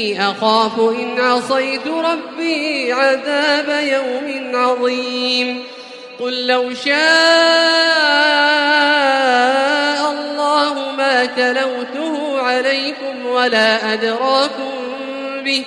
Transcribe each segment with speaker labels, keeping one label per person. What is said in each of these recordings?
Speaker 1: إِنِّي أَخَافُ إِنْ عَصَيْتُ رَبِّي عَذَابَ يَوْمٍ عَظِيمٍ. قُلْ لَوْ شَاءَ اللَّهُ مَا تَلَوْتُهُ عَلَيْكُمْ وَلَا أَدْرَاكُمْ بِهِ.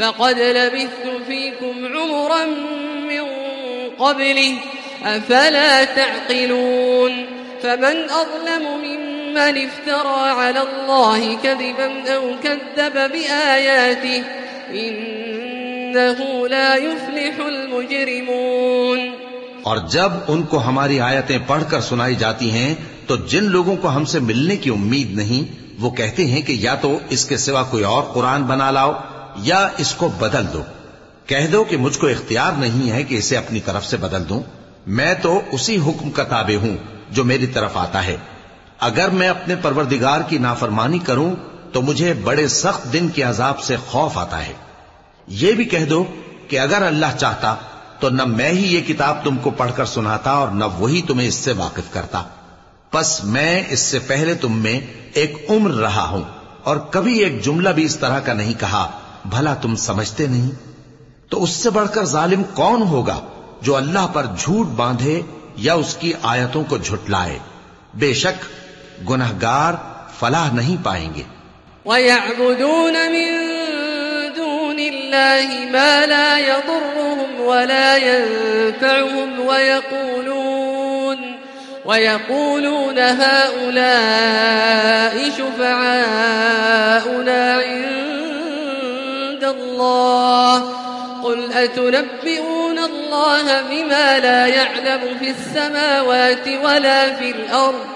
Speaker 1: فقد لبثت فيكم عمرا من قبله. أفلا تعقلون. فمن أظلم ممن افترى على الله كذبا أو كذب بآياته إنه لا يفلح المجرمون
Speaker 2: اور جب ان کو ہماری آیتیں پڑھ کر سنائی جاتی ہیں، تو جن لوگوں کو ہم سے ملنے کی امید نہیں، وہ کہتے ہیں کہ یا تو اس کے سوا کوئی اور قرآن بنا لاؤ، یا اس کو بدل دو۔ کہہ دو کہ مجھ کو اختیار نہیں ہے کہ اسے اپنی طرف سے بدل دوں۔ میں تو اسی حکم کا تابع ہوں جو میری طرف آتا ہے۔ اگر میں اپنے پروردگار کی نافرمانی کروں تو مجھے بڑے سخت دن کے عذاب سے خوف آتا ہے۔ یہ بھی کہہ دو کہ اگر اللہ چاہتا تو نہ میں ہی یہ کتاب تم کو پڑھ کر سناتا اور نہ وہی تمہیں اس سے واقف کرتا۔ پس میں اس سے پہلے تم میں ایک عمر رہا ہوں اور کبھی ایک جملہ بھی اس طرح کا نہیں کہا، بھلا تم سمجھتے نہیں؟ تو اس سے بڑھ کر ظالم کون ہوگا جو اللہ پر جھوٹ باندھے یا اس کی آیتوں کو جھٹلائے؟ بے شک گنہگار فلاح نہیں پائیں گے۔
Speaker 1: وَيَعْبُدُونَ مِن دُونِ اللَّهِ مَا لَا يَضُرُّهُمْ وَلَا يَنفَعُهُمْ وَيَقُولُونَ وَيَقُولُونَ هَؤُلَاءِ شُفَعَاؤُنَا عِندَ اللَّهِ قل أتنبئون الله بما لا يعلم في السماوات ولا في الأرض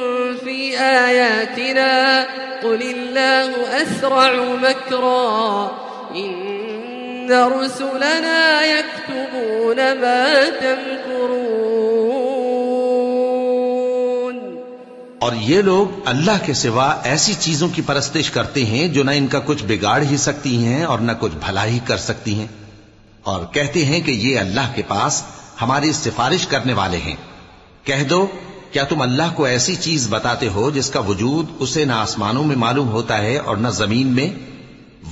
Speaker 1: في آياتنا قل الله أسرع مكرا إن رسلنا يكتبون ما تمكرون
Speaker 2: اور یہ لوگ اللہ کے سوا ایسی چیزوں کی پرستش کرتے ہیں جو نہ ان کا کچھ بگاڑ ہی سکتی ہیں اور نہ کچھ بھلا ہی کر سکتی ہیں اور کہتے ہیں کہ یہ اللہ کے پاس ہماری سفارش کرنے والے ہیں۔ کہہ دو کیا تم اللہ کو ایسی چیز بتاتے ہو جس کا وجود اسے نہ آسمانوں میں معلوم ہوتا ہے اور نہ زمین میں؟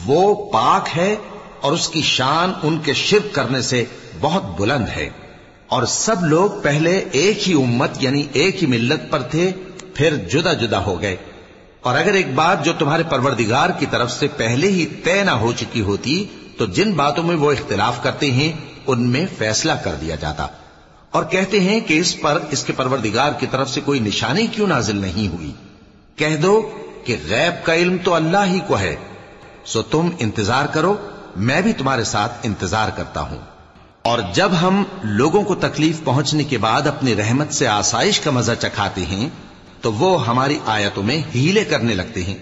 Speaker 2: وہ پاک ہے اور اس کی شان ان کے شرک کرنے سے بہت بلند ہے۔ اور سب لوگ پہلے ایک ہی امت یعنی ایک ہی ملت پر تھے، پھر جدا جدا ہو گئے۔ اور اگر ایک بات جو تمہارے پروردگار کی طرف سے پہلے ہی طے نہ ہو چکی ہوتی، تو جن باتوں میں وہ اختلاف کرتے ہیں، ان میں فیصلہ کر دیا جاتا۔ اور کہتے ہیں کہ اس پر اس کے پروردگار کی طرف سے کوئی نشانی کیوں نازل نہیں ہوئی؟ کہہ دو کہ غیب کا علم تو اللہ ہی کو ہے، سو تم انتظار کرو، میں بھی تمہارے ساتھ انتظار کرتا ہوں۔ اور جب ہم لوگوں کو تکلیف پہنچنے کے بعد اپنی رحمت سے آسائش کا مزہ چکھاتے ہیں، تو وہ ہماری آیتوں میں ہیلے کرنے لگتے ہیں۔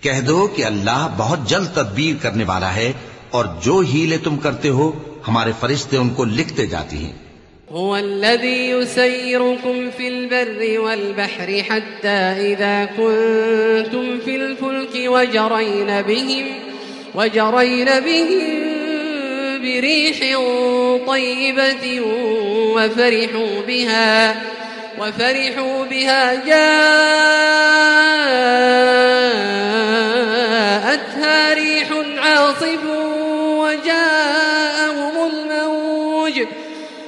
Speaker 2: کہہ دو کہ اللہ بہت جلد تدبیر کرنے والا ہے اور جو ہیلے تم کرتے ہو، ہمارے فرشتے ان کو لکھتے جاتی ہیں۔
Speaker 1: هو الذي يسيركم في البر والبحر حتى إذا كنتم في الفلك وجرين بهم وجرين بهم بريح طيبة وفرحوا بها وفرحوا بها جاءتها ريح عاصف وجاءهم الموج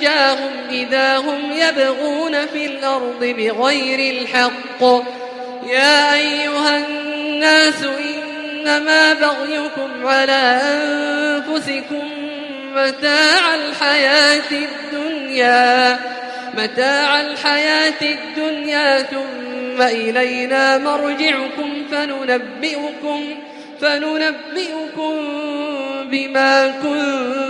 Speaker 1: أنجاهم إذا هم يبغون في الأرض بغير الحق يا أيها الناس إنما بغيكم على أنفسكم متاع الحياة الدنيا متاع الحياة الدنيا ثم إلينا مرجعكم فننبئكم فننبئكم بما كنتم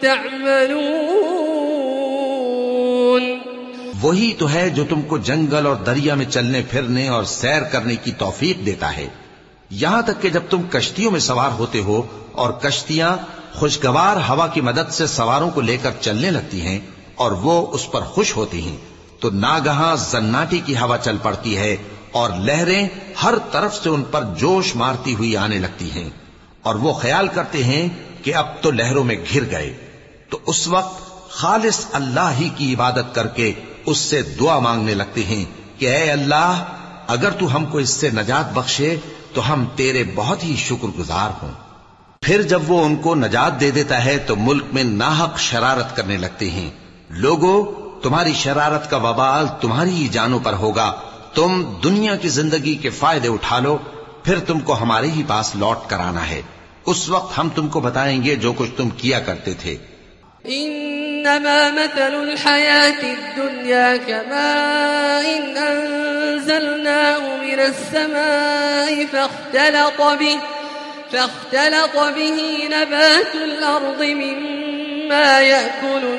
Speaker 1: تعملون۔
Speaker 2: وہی تو ہے جو تم کو جنگل اور دریا میں چلنے، پھرنے اور سیر کرنے کی توفیق دیتا ہے۔ یہاں تک کہ جب تم کشتیوں میں سوار ہوتے ہو اور کشتیاں خوشگوار ہوا کی مدد سے سواروں کو لے کر چلنے لگتی ہیں اور وہ اس پر خوش ہوتی ہیں، تو ناگہاں زناٹی کی ہوا چل پڑتی ہے اور لہریں ہر طرف سے ان پر جوش مارتی ہوئی آنے لگتی ہیں۔ اور وہ خیال کرتے ہیں کہ اب تو لہروں میں گھر گئے۔ تو اس وقت خالص اللہ ہی کی عبادت کر کے اس سے دعا مانگنے لگتے ہیں کہ اے اللہ، اگر تو ہم کو اس سے نجات بخشے، تو ہم تیرے بہت ہی شکر گزار ہوں۔ پھر جب وہ ان کو نجات دے دیتا ہے، تو ملک میں ناحق شرارت کرنے لگتے ہیں۔ لوگوں تمہاری شرارت کا وبال تمہاری ہی جانوں پر ہوگا۔ تم دنیا کی زندگی کے فائدے اٹھا لو، پھر تم کو ہمارے ہی پاس لوٹ کر آنا ہے۔ اس وقت ہم تم کو بتائیں گے جو کچھ تم کیا کرتے تھے۔
Speaker 1: إنما مثل الحياة الدنيا كماء إن أنزلناه من السماء فاختلط به فاختلط به نبات الأرض مما يأكل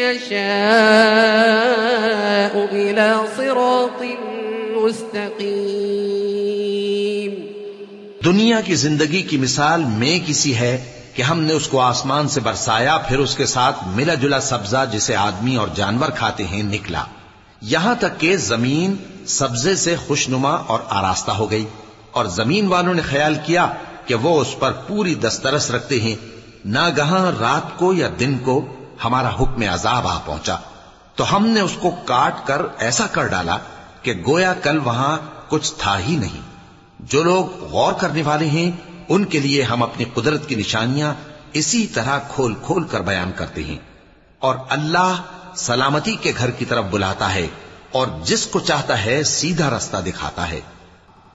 Speaker 1: يشاء إلى صراط مستقيم.
Speaker 2: دنیا کی زندگی کی مثال میں کسی ہے کہ ہم نے اس کو آسمان سے برسایا، پھر اس کے ساتھ ملا جلا سبزہ جسے آدمی اور جانور کھاتے ہیں نکلا۔ یہاں تک کہ زمین سبزے سے خوشنما اور آراستہ ہو گئی۔ اور زمین والوں نے خیال کیا کہ وہ اس پر پوری دسترس رکھتے ہیں نہ گہاں رات کو یا دن کو ہمارا حکم عذاب آ پہنچا۔ تو ہم نے اس کو کاٹ کر ایسا کر ڈالا کہ گویا کل وہاں کچھ تھا ہی نہیں۔ جو لوگ غور کرنے والے ہیں، ان کے لیے ہم اپنی قدرت کی نشانیاں اسی طرح کھول کھول کر بیان کرتے ہیں۔ اور اللہ سلامتی کے گھر کی طرف بلاتا ہے اور جس کو چاہتا ہے سیدھا رستہ دکھاتا ہے۔